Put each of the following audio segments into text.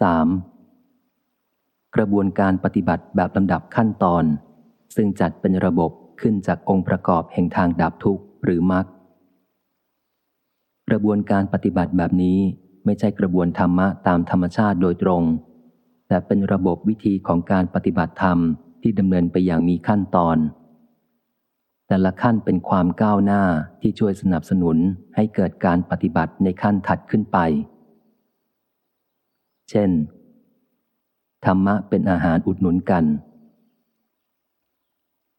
3. กระบวนการปฏิบัติแบบลำดับขั้นตอน ซึ่งจัดเป็นระบบขึ้นจากองค์ประกอบแห่งทางดับทุกข์หรือมรรคกระบวนการปฏิบัติแบบนี้ไม่ใช่กระบวนธรรมะตามธรรมชาติโดยตรง แต่เป็นระบบวิธีของการปฏิบัติธรรมที่ดำเนินไปอย่างมีขั้นตอน แต่ละขั้นเป็นความก้าวหน้าที่ช่วยสนับสนุนให้เกิดการปฏิบัติในขั้นถัดขึ้นไป เช่น ธรรมะเป็นอาหารอุดหนุนกัน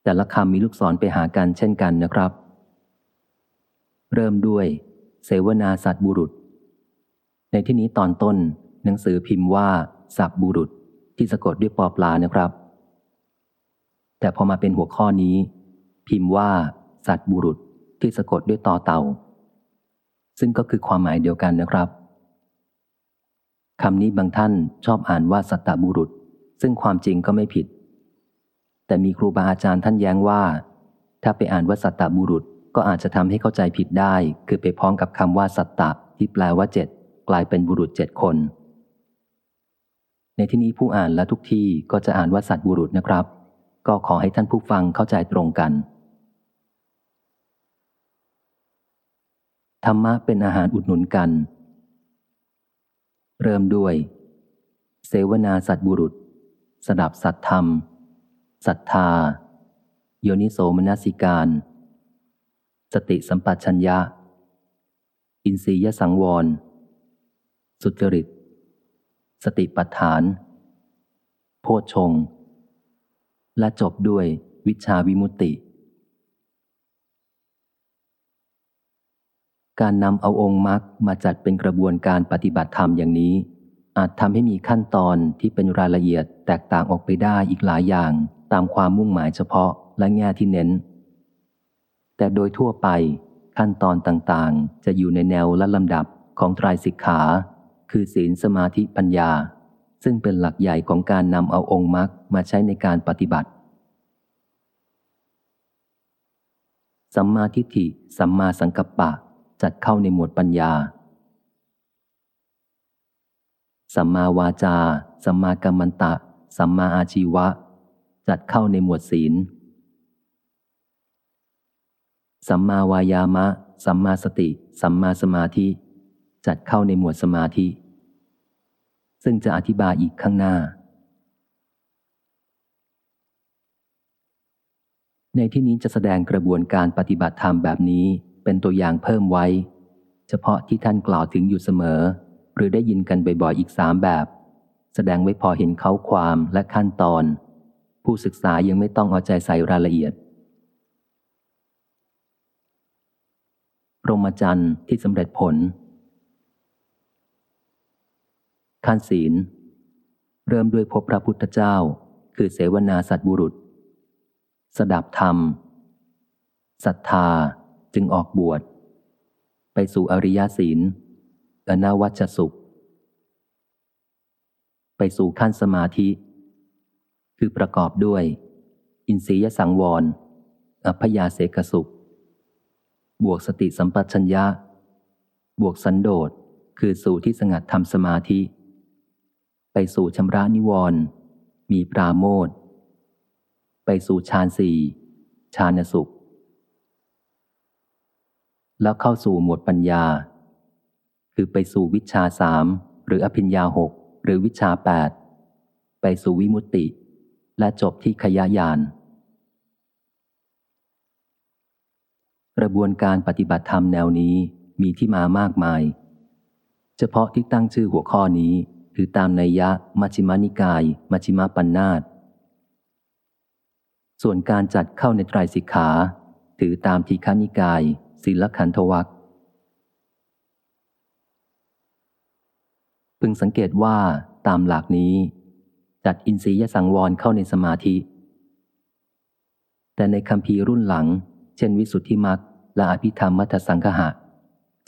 แต่ละคำมีลูกศรไปหากันเช่นกันนะครับ เริ่มด้วย เสวนาสัตบุรุษ ในที่นี้ตอนต้นหนังสือพิมพ์ว่า สักบุรุษที่สะกดด้วยปอปลานะครับ แต่พอมาเป็นหัวข้อนี้ พิมพ์ว่า สัตบุรุษที่สะกดด้วยตอเต่า ซึ่งก็คือความหมายเดียวกันนะครับ คำนี้บางท่านชอบอ่านว่าสัตบุรุษ ซึ่งความจริงก็ไม่ผิด แต่มีครูบาอาจารย์ท่านแย้งว่า ถ้าไปอ่านว่าสัตตบุรุษก็อาจจะทำให้เข้าใจผิดได้ คือไปพ้องกับคำว่าสัตตะที่แปลว่าเจ็ดกลายเป็นบุรุษเจ็ดคน ในที่นี้ผู้อ่านและทุกที่ก็จะอ่านว่าสัตบุรุษนะครับ ก็ขอให้ท่านผู้ฟังเข้าใจตรงกัน ธรรมะเป็นอาหารอุดหนุนกัน เริ่มด้วย เสวนาสัตบุรุษ สดับสัตธรรมศรัทธา โยนิโสมนสิการ สติสัมปชัญญะ อินทรียสังวร สุจริต สติปัฏฐาน โพชง และจบด้วยวิชาวิมุตติ การนำเอาองค์มรรคมาจัดเป็นกระบวนการปฏิบัติธรรมอย่างนี้ อาจทำให้มีขั้นตอนที่เป็นรายละเอียดแตกต่างออกไปได้อีกหลายอย่าง ตามความมุ่งหมายเฉพาะและแง่ที่เน้น แต่โดยทั่วไปขั้นตอนต่างๆ จะอยู่ในแนวและลำดับของตรายสิกขา คือศีลสมาธิปัญญา ซึ่งเป็นหลักใหญ่ของการนำเอาองค์มรรคมาใช้ในการปฏิบัติ สัมมาทิฏฐิ สัมมาสังกัปปะ จัดเข้าในหมวดปัญญา สัมมาวาจา สัมมากัมมันตะ สัมมาอาชีวะ จัดเข้าในหมวดศีล สัมมาวายามะ สัมมาสติ สัมมาสมาธิ จัดเข้าในหมวดสมาธิ ซึ่งจะอธิบายอีกข้างหน้าในที่นี้จะแสดงกระบวนการปฏิบัติธรรมแบบนี้ เป็นตัวอย่างเพิ่มไว้ เฉพาะที่ท่านกล่าวถึงอยู่เสมอ หรือได้ยินกันบ่อยๆอีกสามแบบ แสดงไว้พอเห็นเขาความและขั้นตอน ผู้ศึกษายังไม่ต้องเอาใจใส่รายละเอียดพรหมจรรย์ที่สำเร็จผลขั้นศีล เริ่มด้วยพบพระพุทธเจ้า คือเสวนาสัตบุรุษ สดับธรรมศรัทธา จึงออกบวช ไปสู่อริยศีลอนาวัชสุข ไปสู่ขั้นสมาธิ คือประกอบด้วย อินทรียสังวร อัพยาเสกสุข บวกสติสัมปชัญญะ บวกสันโดษคือสู่ที่สงัดทำสมาธิ ไปสู่ชำระนิวรณ์มีปราโมทไปสู่ฌานสี่ฌานสุข แล้วเข้าสู่หมวดปัญญา คือไปสู่วิชาสามหรืออภิญญาหกหรือวิชาแปดไปสู่วิมุตติ และจบที่ขยายานกระบวนการปฏิบัติธรรมแนวนี้มีที่มามากมาย เฉพาะที่ตั้งชื่อหัวข้อนี้คือตามนัยยะมัชิมานิกาย มัชิมาปัญนาตส่วนการจัดเข้าในไตรสิกขา ถือตามทีฆานิกาย ศีลขันธวัคพึงสังเกตว่าตามหลักนี้จัดอินทรียสังวรเข้าในสมาธิ แต่ในคำพีรุ่นหลัง เช่นวิสุทธิมักและอภิธรรมมัทสังคหะ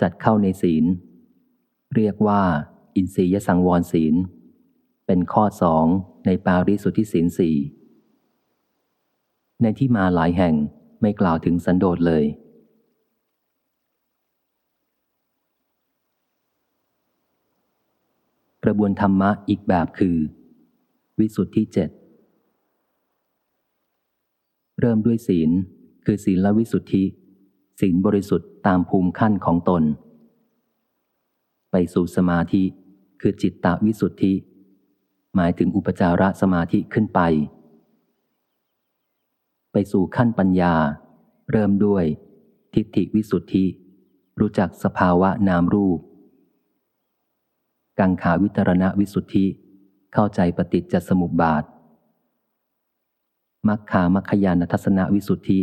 จัดเข้าในศีล เรียกว่า อินทรียสังวรศีล เป็นข้อสองในปาริสุทธิศีลสี่ในที่มาหลายแห่งไม่กล่าวถึงสันโดษเลย กระบวนธรรมะอีกแบบคือ วิสุทธิเจ็ดเริ่มด้วยศีล คือศีลและวิสุทธิ ศีลบริสุทธิ์ตามภูมิขั้นของตน ไปสู่สมาธิ คือจิตตวิสุทธิ หมายถึงอุปจาระสมาธิขึ้นไป ไปสู่ขั้นปัญญา เริ่มด้วย ทิฏฐิวิสุทธิ รู้จักสภาวะนามรูป กังขาวิตรณวิสุทธิ เข้าใจปฏิจจสมุปบาท มัคคามัคคยานทัศนวิสุทธิ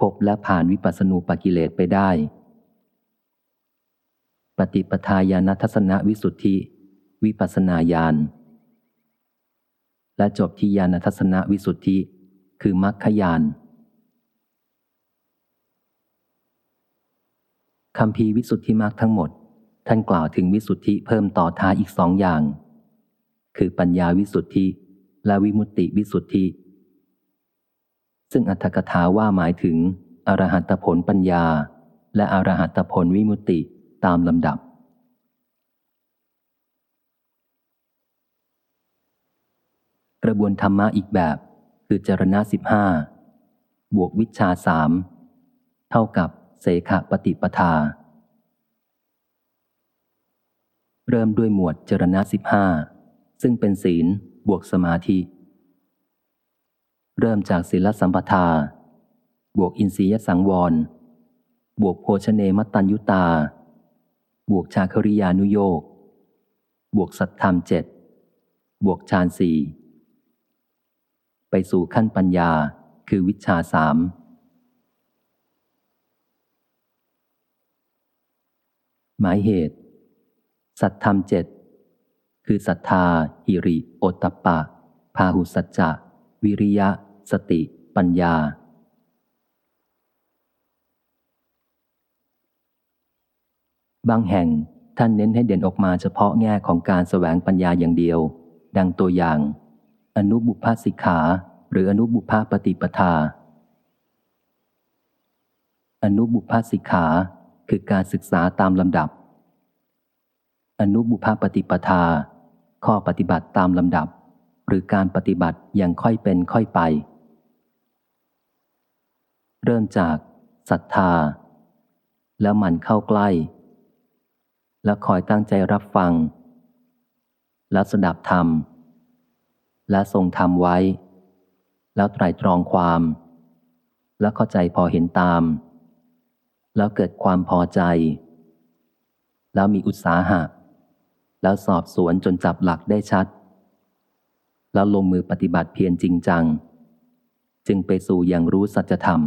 พบและผ่านวิปัสสนูปกิเลสไปได้ ปฏิปทาญาณทัศนวิสุทธิ วิปัสนาญาณ และจบที่ญาณทัศนวิสุทธิ คือมัคคยานคำพีวิสุทธิมรรคทั้งหมด ท่านกล่าวถึงวิสุทธิเพิ่มต่อท้ายอีกสองอย่าง คือปัญญาวิสุทธิและวิมุตติวิสุทธิ ซึ่งอัตถกถาว่าหมายถึง อรหัตผลปัญญา และอรหัตผลวิมุตติตามลำดับ กระบวนธรรมะอีกแบบ คือจรณะสิบห้าบวกวิชาสามเท่ากับเสขปฏิปทา เริ่มด้วยหมวดจรณะสิบห้าซึ่งเป็นศีลบวกสมาธิ เริ่มจากศีลสัมปทา บวกอินทรียสังวร บวกโภชเนมตัญยุตา บวกชาคริยานุโยกบวกสัตธรรมเจ็ดบวกฌานสี่ไปสู่ขั้นปัญญาคือวิชาสามหมายเหตุ สัตธรรมเจ็ดคือศรัทธา หิริ โอตตปะ พาหุสัจจะ วิริยะ สติ ปัญญา บางแห่งท่านเน้นให้เด่นออกมาเฉพาะแง่ของการแสวงปัญญาอย่างเดียว ดังตัวอย่าง อนุบุพสิกขา หรืออนุบุพปฏิปทา อนุบุพสิกขาคือการศึกษาตามลำดับ อนุบุพปฏิปทา ข้อปฏิบัติตามลำดับ หรือการปฏิบัติอย่างค่อยเป็นค่อยไป เริ่มจากศรัทธา แล้วมันเข้าใกล้ แล้วคอยตั้งใจรับฟัง แล้วสดับธรรม และทรงธรรมไว้ แล้วไตรตรองความ แล้วเข้าใจพอเห็นตาม แล้วเกิดความพอใจแล้วมีอุตสาหะ แล้วสอบสวนจนจับหลักได้ชัด แล้วลงมือปฏิบัติเพียรจริงจัง จึงไปสู่อย่างรู้สัจธรรม